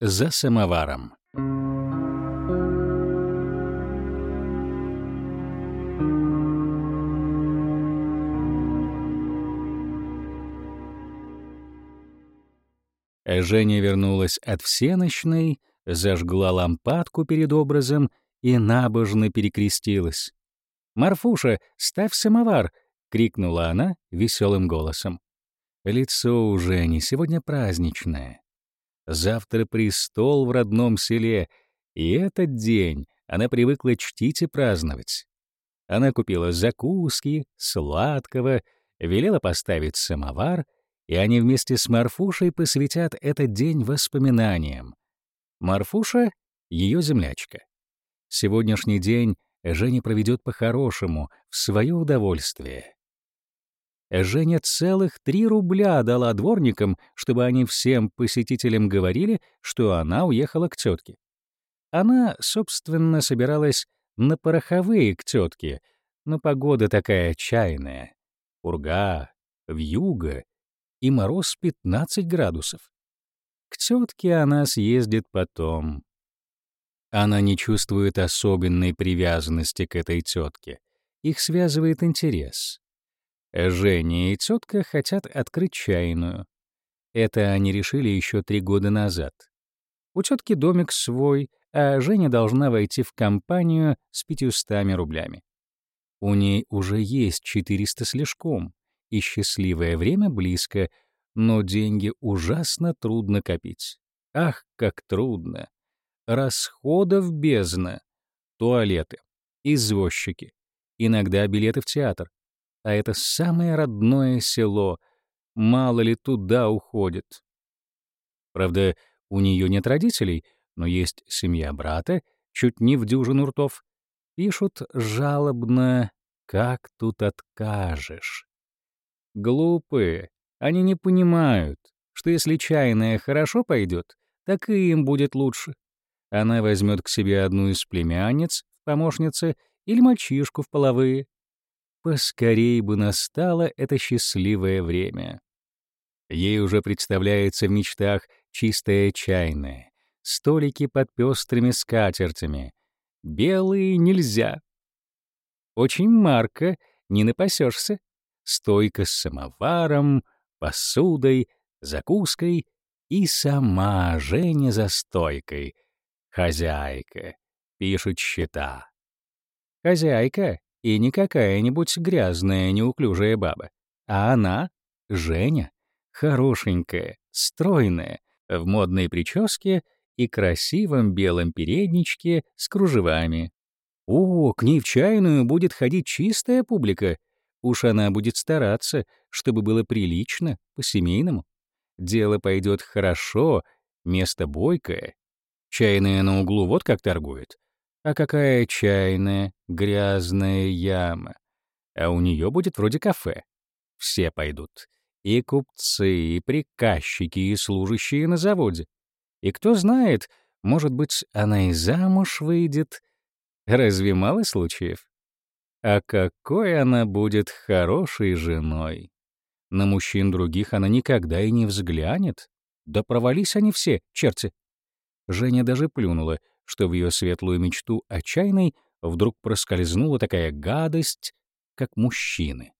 за самоваром. Женя вернулась от всеночной, зажгла лампадку перед образом и набожно перекрестилась. «Марфуша, ставь самовар!» — крикнула она веселым голосом. Лицо у Жени сегодня праздничное. Завтра престол в родном селе, и этот день она привыкла чтить и праздновать. Она купила закуски, сладкого, велела поставить самовар, и они вместе с Марфушей посвятят этот день воспоминаниям. Марфуша — ее землячка. Сегодняшний день Женя проведет по-хорошему, в свое удовольствие. Женя целых три рубля дала дворникам, чтобы они всем посетителям говорили, что она уехала к тетке. Она, собственно, собиралась на пороховые к тетке, но погода такая чайная. Урга, вьюга и мороз 15 градусов. К тетке она съездит потом. Она не чувствует особенной привязанности к этой тетке. Их связывает интерес. Женя и тетка хотят открыть чайную. Это они решили еще три года назад. У тетки домик свой, а Женя должна войти в компанию с пятьюстами рублями. У ней уже есть 400 слишком, и счастливое время близко, но деньги ужасно трудно копить. Ах, как трудно! Расходов бездна. Туалеты, извозчики, иногда билеты в театр, а это самое родное село. Мало ли туда уходит. Правда, у нее нет родителей, но есть семья брата, чуть не в дюжину ртов. Пишут жалобно, как тут откажешь. Глупые, они не понимают, что если чайная хорошо пойдет, так и им будет лучше. Она возьмет к себе одну из племянниц в помощнице или мальчишку в половые, Поскорей бы настало это счастливое время. Ей уже представляется в мечтах чистая чайная, столики под пестрыми скатертями. Белые нельзя. Очень марко, не напасешься. Стойка с самоваром, посудой, закуской и сама Женя за стойкой. Хозяйка. Пишут счета. Хозяйка и не какая-нибудь грязная, неуклюжая баба, а она — Женя, хорошенькая, стройная, в модной прическе и красивом белом передничке с кружевами. О, к ней в чайную будет ходить чистая публика. Уж она будет стараться, чтобы было прилично, по-семейному. Дело пойдет хорошо, место бойкое. Чайная на углу вот как торгует. А какая чайная, грязная яма. А у нее будет вроде кафе. Все пойдут. И купцы, и приказчики, и служащие на заводе. И кто знает, может быть, она и замуж выйдет. Разве мало случаев? А какой она будет хорошей женой! На мужчин других она никогда и не взглянет. Да провались они все, черти. Женя даже плюнула — что в ее светлую мечту отчаянной вдруг проскользнула такая гадость, как мужчины.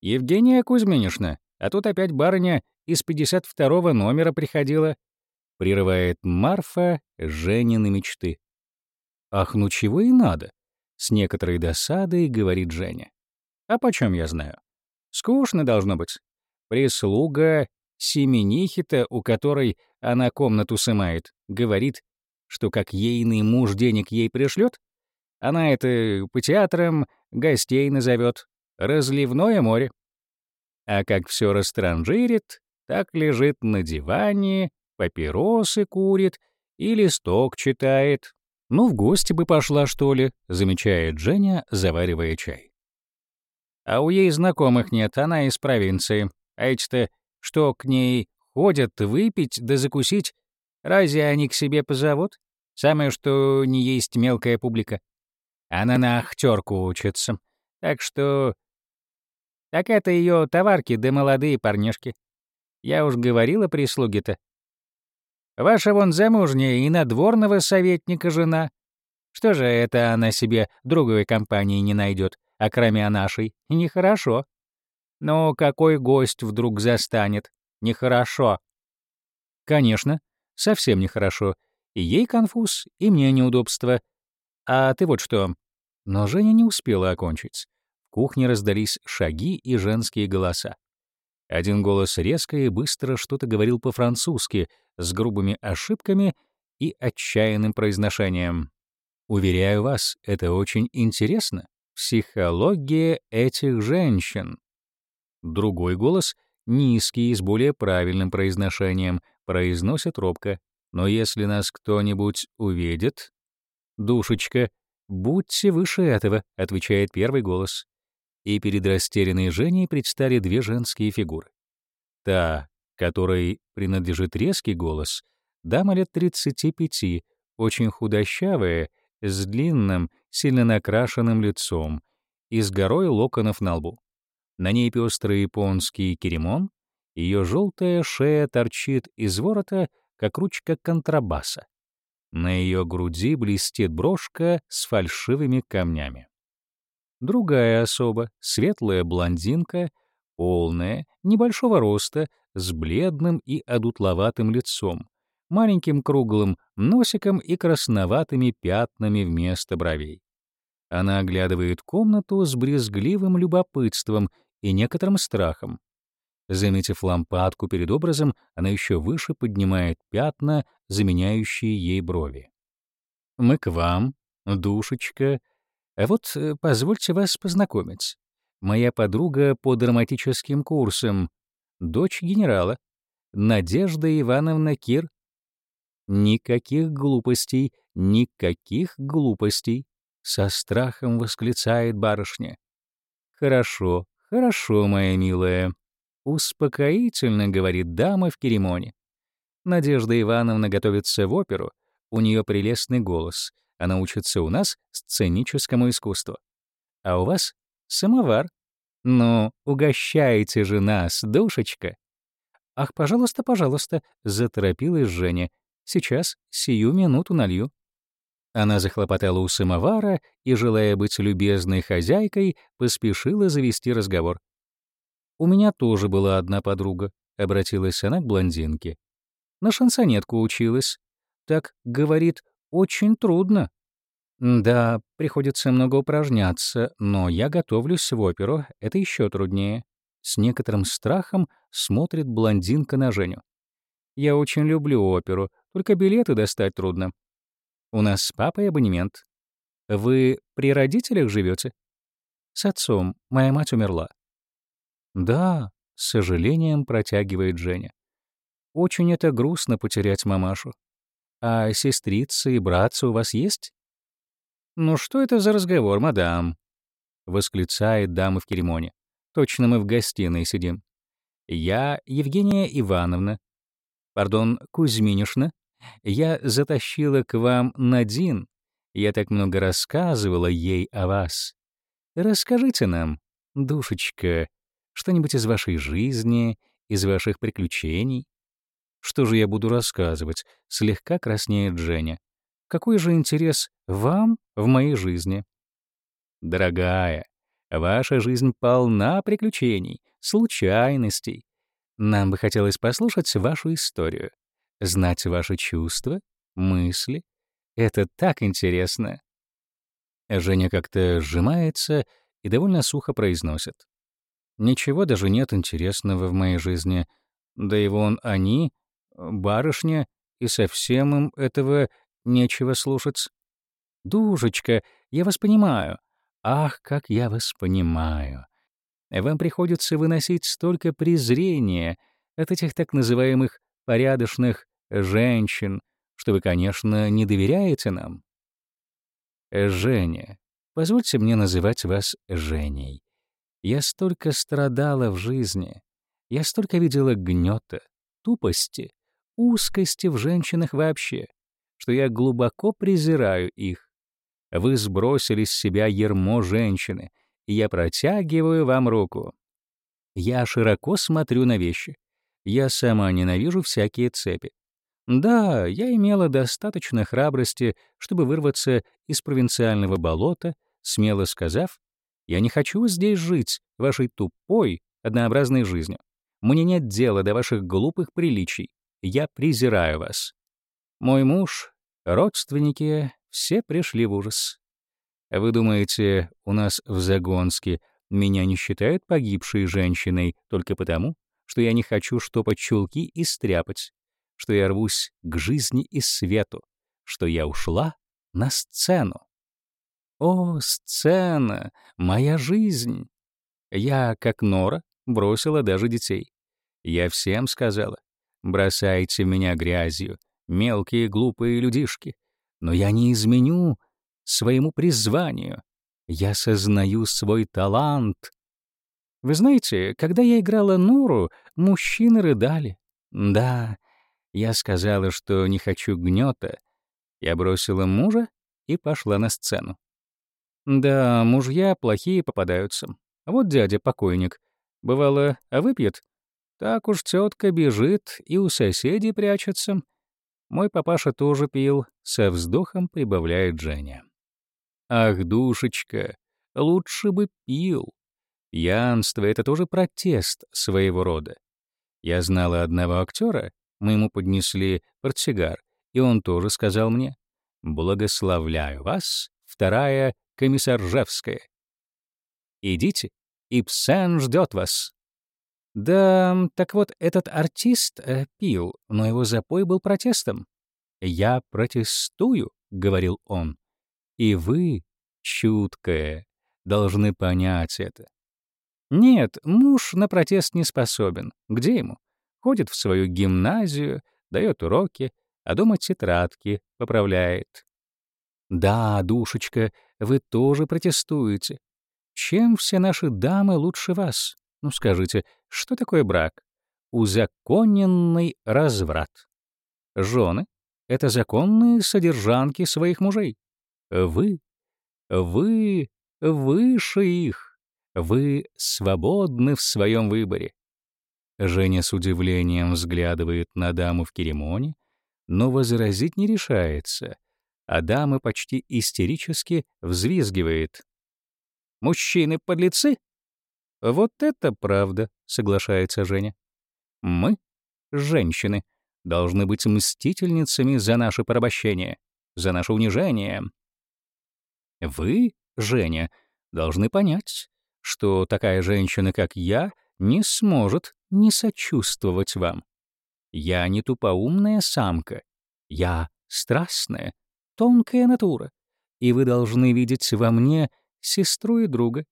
«Евгения Кузьминишна, а тут опять барыня из 52-го номера приходила», — прерывает Марфа Женины мечты. «Ах, ну чего и надо?» — с некоторой досадой говорит Женя. «А почем я знаю? Скучно должно быть. Прислуга Семенихи-то, у которой она комнату сымает, говорит, что как ейный муж денег ей пришлет, она это по театрам гостей назовет «разливное море». А как все растранжирит, так лежит на диване, папиросы курит и листок читает. «Ну, в гости бы пошла, что ли», — замечает Женя, заваривая чай. А у ей знакомых нет, она из провинции. А эти-то, что к ней ходят выпить да закусить, разве они к себе позовут? Самое, что не есть мелкая публика. Она на ахтерку учится. Так что... Так это ее товарки да молодые парнишки. Я уж говорила прислуге-то. Ваша вон замужняя и надворного советника жена. Что же это она себе другой компании не найдет, а кроме нашей? Нехорошо. Но какой гость вдруг застанет? Нехорошо. Конечно, совсем нехорошо. И ей конфуз, и мне неудобство. А ты вот что. Но Женя не успела окончить. В кухне раздались шаги и женские голоса. Один голос резко и быстро что-то говорил по-французски, с грубыми ошибками и отчаянным произношением. Уверяю вас, это очень интересно. Психология этих женщин. Другой голос, низкий и с более правильным произношением, произносит робко. Но если нас кто-нибудь увидит... «Душечка, будьте выше этого», — отвечает первый голос. И перед растерянной Женей предстали две женские фигуры. Та, которой принадлежит резкий голос, дама лет 35, очень худощавая, с длинным, сильно накрашенным лицом и с горой локонов на лбу. На ней пестрый японский керемон, ее желтая шея торчит из ворота, как ручка контрабаса. На ее груди блестит брошка с фальшивыми камнями. Другая особа, светлая блондинка, полная, небольшого роста, с бледным и одутловатым лицом, маленьким круглым носиком и красноватыми пятнами вместо бровей. Она оглядывает комнату с брезгливым любопытством и некоторым страхом. Заметив лампадку перед образом, она еще выше поднимает пятна, заменяющие ей брови. «Мы к вам, душечка. А вот э, позвольте вас познакомить. Моя подруга по драматическим курсам, дочь генерала, Надежда Ивановна Кир. Никаких глупостей, никаких глупостей, со страхом восклицает барышня. Хорошо, хорошо, моя милая. Успокоительно, говорит дама в керемоне. Надежда Ивановна готовится в оперу, у нее прелестный голос, она учится у нас сценическому искусству. А у вас самовар. Ну, угощайте же нас, душечка. Ах, пожалуйста, пожалуйста, заторопилась Женя. Сейчас, сию минуту налью. Она захлопотала у самовара и, желая быть любезной хозяйкой, поспешила завести разговор. «У меня тоже была одна подруга», — обратилась она к блондинке. «На шансонетку училась. Так, говорит, очень трудно. Да, приходится много упражняться, но я готовлюсь в оперу, это еще труднее. С некоторым страхом смотрит блондинка на Женю. Я очень люблю оперу, только билеты достать трудно. У нас с папой абонемент. Вы при родителях живете? С отцом. Моя мать умерла. Да, с сожалением протягивает Женя. Очень это грустно потерять мамашу. А сестрицы и братцы у вас есть? «Ну что это за разговор, мадам?» — восклицает дама в керемоне. «Точно мы в гостиной сидим. Я Евгения Ивановна, пардон, Кузьминишна, я затащила к вам Надин. Я так много рассказывала ей о вас. Расскажите нам, душечка, что-нибудь из вашей жизни, из ваших приключений. Что же я буду рассказывать? Слегка краснеет Женя. Какой же интерес вам в моей жизни? Дорогая, ваша жизнь полна приключений, случайностей. Нам бы хотелось послушать вашу историю, знать ваши чувства, мысли. Это так интересно. Женя как-то сжимается и довольно сухо произносит. Ничего даже нет интересного в моей жизни. Да и вон они, барышня, и совсем им этого нечего слушать. Душечка, я вас понимаю. Ах, как я вас понимаю. Вам приходится выносить столько презрения от этих так называемых порядочных женщин, что вы, конечно, не доверяете нам. Женя, позвольте мне называть вас Женей. Я столько страдала в жизни, я столько видела гнета, тупости, узкости в женщинах вообще что я глубоко презираю их. Вы сбросили с себя ермо женщины, и я протягиваю вам руку. Я широко смотрю на вещи. Я сама ненавижу всякие цепи. Да, я имела достаточно храбрости, чтобы вырваться из провинциального болота, смело сказав, «Я не хочу здесь жить, вашей тупой, однообразной жизнью. Мне нет дела до ваших глупых приличий. Я презираю вас». Мой муж, родственники, все пришли в ужас. Вы думаете, у нас в Загонске меня не считают погибшей женщиной только потому, что я не хочу штопать чулки и стряпать, что я рвусь к жизни и свету, что я ушла на сцену. О, сцена, моя жизнь! Я, как Нора, бросила даже детей. Я всем сказала, бросайте меня грязью, мелкие глупые людишки, но я не изменю своему призванию. Я сознаю свой талант. Вы знаете, когда я играла Нуру, мужчины рыдали. Да, я сказала, что не хочу гнета. Я бросила мужа и пошла на сцену. Да, мужья плохие попадаются. Вот дядя покойник. Бывало, а выпьет? Так уж тетка бежит и у соседей прячется. Мой папаша тоже пил, со вздохом прибавляет Женя. Ах, душечка, лучше бы пил. Пьянство — это тоже протест своего рода. Я знала одного актера, мы ему поднесли портсигар, и он тоже сказал мне «Благословляю вас, вторая комиссаржевская. Идите, Ипсен ждет вас». Да, так вот, этот артист э, пил, но его запой был протестом. «Я протестую», — говорил он. «И вы, чуткая, должны понять это». Нет, муж на протест не способен. Где ему? ходит в свою гимназию, дает уроки, а дома тетрадки поправляет. Да, душечка, вы тоже протестуете. Чем все наши дамы лучше вас? Ну скажите, что такое брак? Узаконенный разврат. Жены — это законные содержанки своих мужей. Вы, вы выше их. Вы свободны в своем выборе. Женя с удивлением взглядывает на даму в керемоне, но возразить не решается, а дама почти истерически взвизгивает. «Мужчины — подлецы?» «Вот это правда», — соглашается Женя. «Мы, женщины, должны быть мстительницами за наше порабощение, за наше унижение. Вы, Женя, должны понять, что такая женщина, как я, не сможет не сочувствовать вам. Я не тупоумная самка. Я страстная, тонкая натура, и вы должны видеть во мне сестру и друга.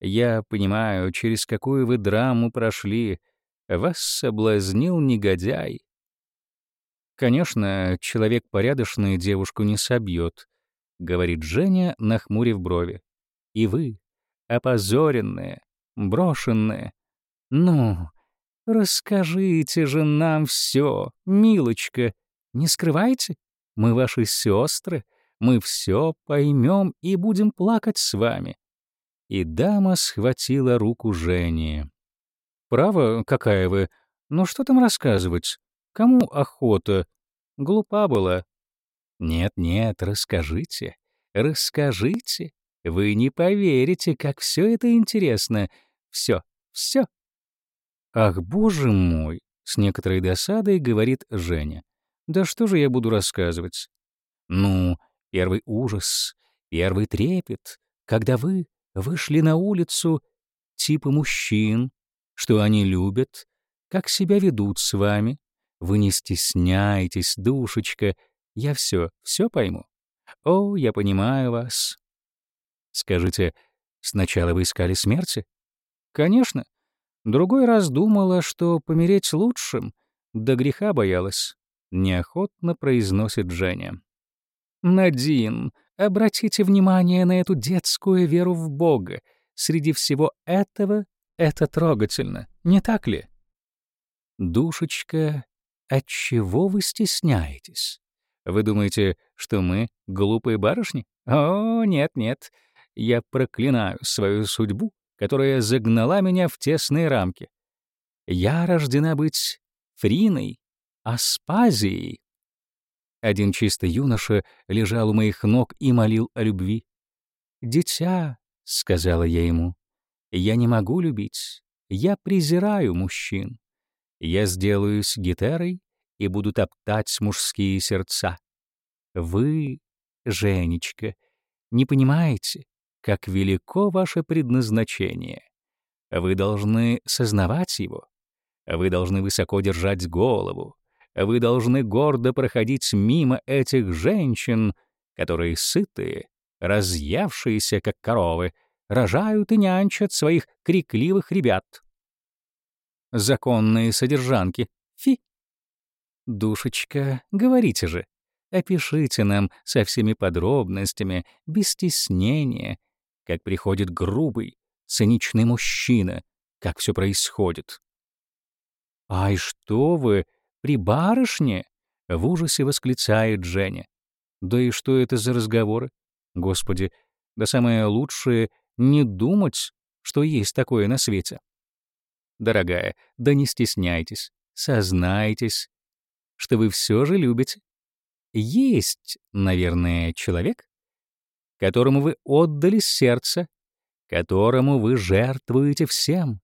Я понимаю, через какую вы драму прошли. Вас соблазнил негодяй. Конечно, человек порядочный девушку не собьет, говорит Женя, нахмурив брови. И вы, опозоренные, брошенные, «Ну, расскажите же нам все, милочка. Не скрывайте, мы ваши сестры, мы все поймем и будем плакать с вами». И дама схватила руку Жени. «Право, какая вы? Ну что там рассказывать? Кому охота? Глупа была». «Нет-нет, расскажите, расскажите. Вы не поверите, как все это интересно. Все, все «Ах, боже мой!» — с некоторой досадой говорит Женя. «Да что же я буду рассказывать?» «Ну, первый ужас, первый трепет, когда вы вышли на улицу, типа мужчин, что они любят, как себя ведут с вами. Вы не стесняйтесь, душечка, я все, все пойму. О, я понимаю вас». Скажите, сначала вы искали смерти? Конечно. Другой раз думала, что помереть лучшим, до греха боялась. Неохотно произносит Женя. «Надин, обратите внимание на эту детскую веру в Бога. Среди всего этого это трогательно, не так ли?» «Душечка, отчего вы стесняетесь? Вы думаете, что мы глупые барышни? О, нет-нет, я проклинаю свою судьбу которая загнала меня в тесные рамки. Я рождена быть Фриной, Аспазией. Один чистый юноша лежал у моих ног и молил о любви. «Дитя», — сказала я ему, — «я не могу любить, я презираю мужчин. Я сделаюсь гитерой и буду топтать мужские сердца. Вы, Женечка, не понимаете, как велико ваше предназначение. Вы должны сознавать его. Вы должны высоко держать голову. Вы должны гордо проходить мимо этих женщин, которые сытые, разъявшиеся, как коровы, рожают и нянчат своих крикливых ребят. Законные содержанки. Фи. Душечка, говорите же, опишите нам со всеми подробностями, без стеснения, как приходит грубый, циничный мужчина, как все происходит. «Ай, что вы, при барышне?» — в ужасе восклицает Женя. «Да и что это за разговоры? Господи, да самое лучшее — не думать, что есть такое на свете. Дорогая, да не стесняйтесь, сознайтесь, что вы все же любите. Есть, наверное, человек, которому вы отдали сердце, которому вы жертвуете всем,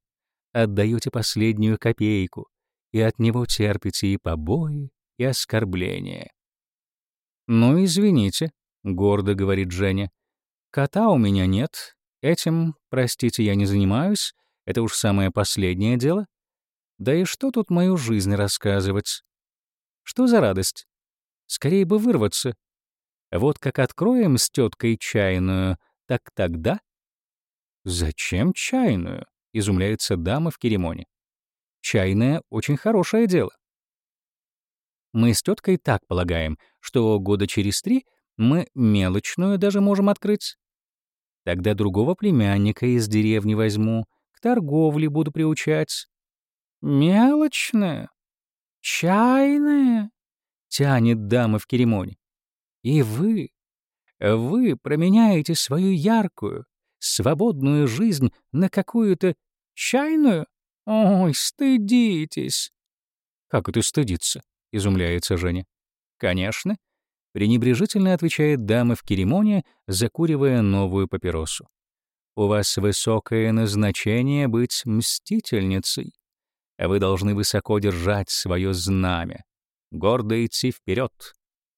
отдаете последнюю копейку, и от него терпите и побои, и оскорбления. «Ну, извините», — гордо говорит Женя, — «кота у меня нет, этим, простите, я не занимаюсь, это уж самое последнее дело. Да и что тут мою жизнь рассказывать? Что за радость? Скорее бы вырваться. Вот как откроем с теткой чайную, так тогда... Зачем чайную? Изумляется дама в керемоне. Чайная — очень хорошее дело. Мы с теткой так полагаем, что года через три мы мелочную даже можем открыть. Тогда другого племянника из деревни возьму, к торговле буду приучать. Мелочная, чайная, тянет дама в керемоне. И вы, вы променяете свою яркую, свободную жизнь на какую-то чайную? Ой, стыдитесь. Как это стыдиться? Изумляется Женя. Конечно. Пренебрежительно отвечает дама в керемоне, закуривая новую папиросу. У вас высокое назначение быть мстительницей. Вы должны высоко держать свое знамя, гордо идти вперед,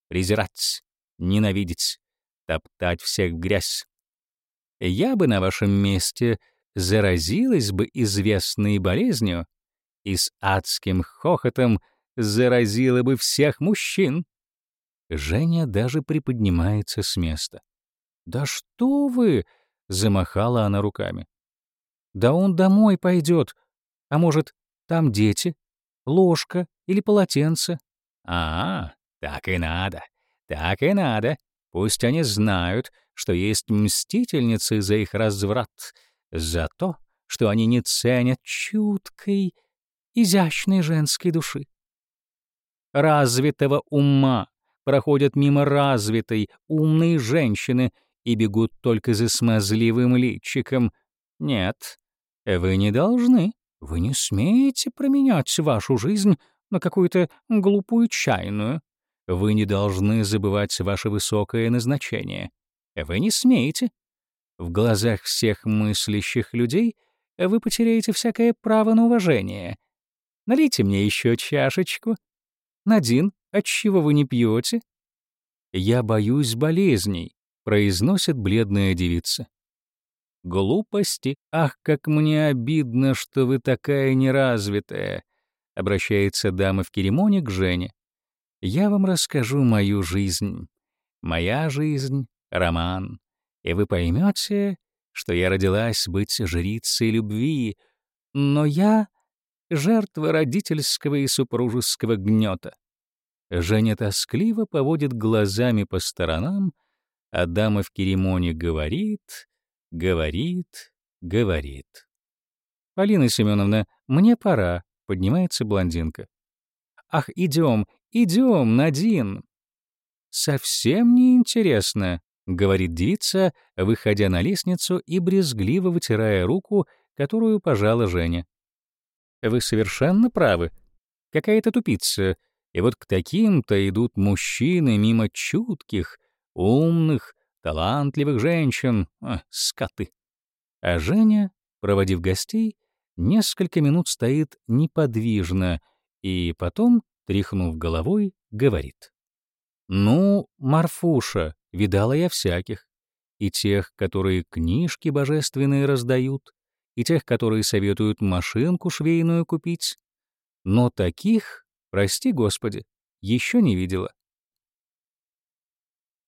презирать, ненавидеть, топтать всех в грязь. Я бы на вашем месте заразилась бы известной болезнью и с адским хохотом заразила бы всех мужчин. Женя даже приподнимается с места. «Да что вы!» Замахала она руками. «Да он домой пойдет. А может, там дети? Ложка или полотенце?» «А, так и надо. Так и надо. Пусть они знают, что есть мстительницы за их разврат, за то, что они не ценят чуткой, изящной женской души. Развитого ума проходят мимо развитой, умной женщины — и бегут только за смазливым личиком. Нет, вы не должны, вы не смеете променять вашу жизнь на какую-то глупую чайную. Вы не должны забывать ваше высокое назначение. Вы не смеете. В глазах всех мыслящих людей вы потеряете всякое право на уважение. Налейте мне еще чашечку. Надин, отчего вы не пьете? Я боюсь болезней, произносит бледная девица. «Глупости? Ах, как мне обидно, что вы такая неразвитая!» — обращается дама в керемоне к Жене. «Я вам расскажу мою жизнь. Моя жизнь — роман. И вы поймете, что я родилась быть жрицей любви, но я — жертва родительского и супружеского гнета». Женя тоскливо поводит глазами по сторонам, а дама в керемоне говорит, говорит, говорит. «Полина Семеновна, мне пора», — поднимается блондинка. «Ах, идем, идем, Надин!» «Совсем неинтересно», — говорит девица, выходя на лестницу и брезгливо вытирая руку, которую пожала Женя. «Вы совершенно правы. Какая-то тупица. И вот к таким-то идут мужчины мимо чутких, умных, талантливых женщин, а, скоты. А Женя, проводив гостей, несколько минут стоит неподвижно и потом, тряхнув головой, говорит. «Ну, Марфуша, видала я всяких. И тех, которые книжки божественные раздают, и тех, которые советуют машинку швейную купить. Но таких, прости господи, еще не видела.